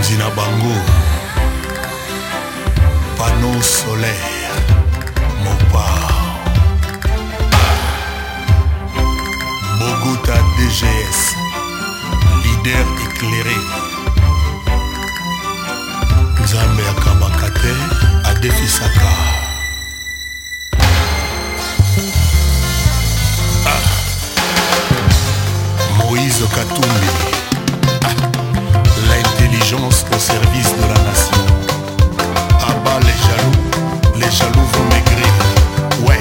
mokonzi na bango pano solaire mopar bogota dgs lider éclairé nzambe akabaka te adefisaka ah. moïse katumbi au service de la nation. À ah bah, les jaloux, les jaloux vont maigrir. Ouais.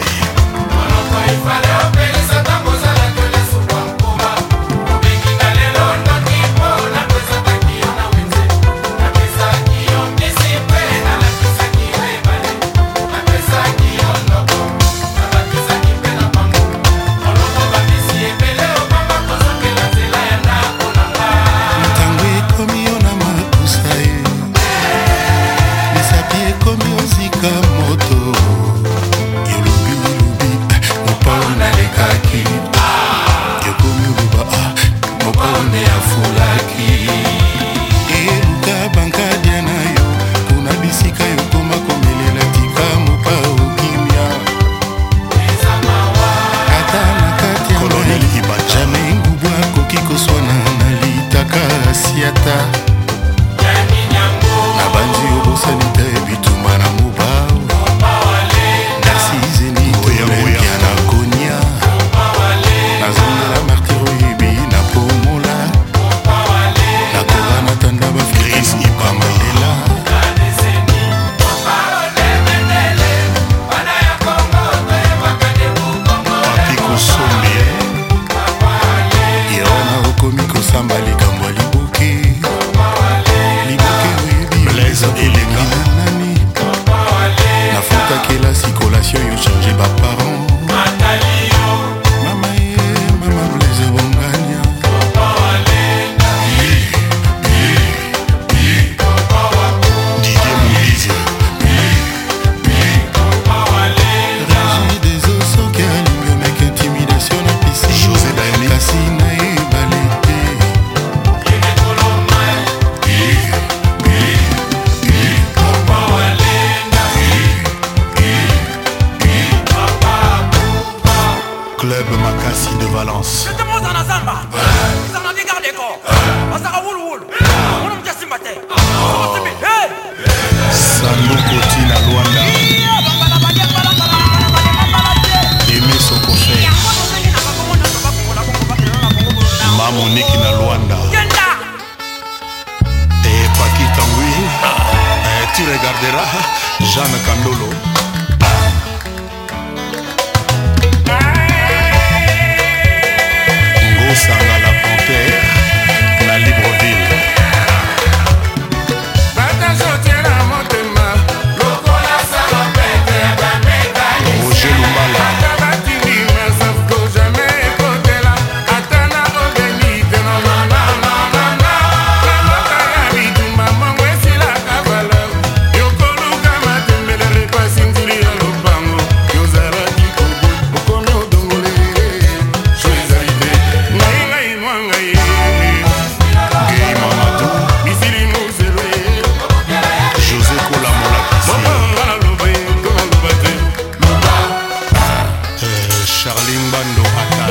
seni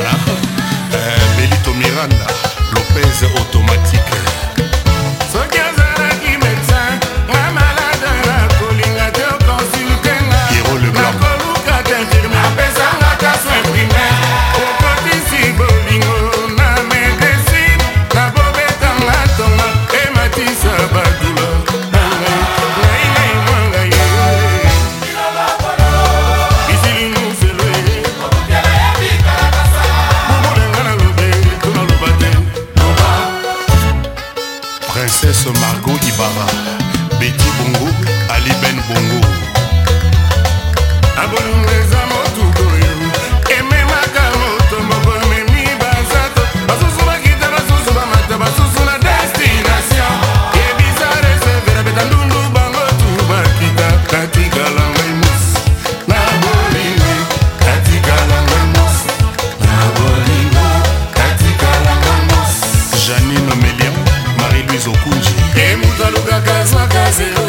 hasta princesse margot ibara beti bongo ali ben bongo abolunga eza Brasil.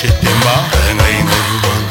shit in my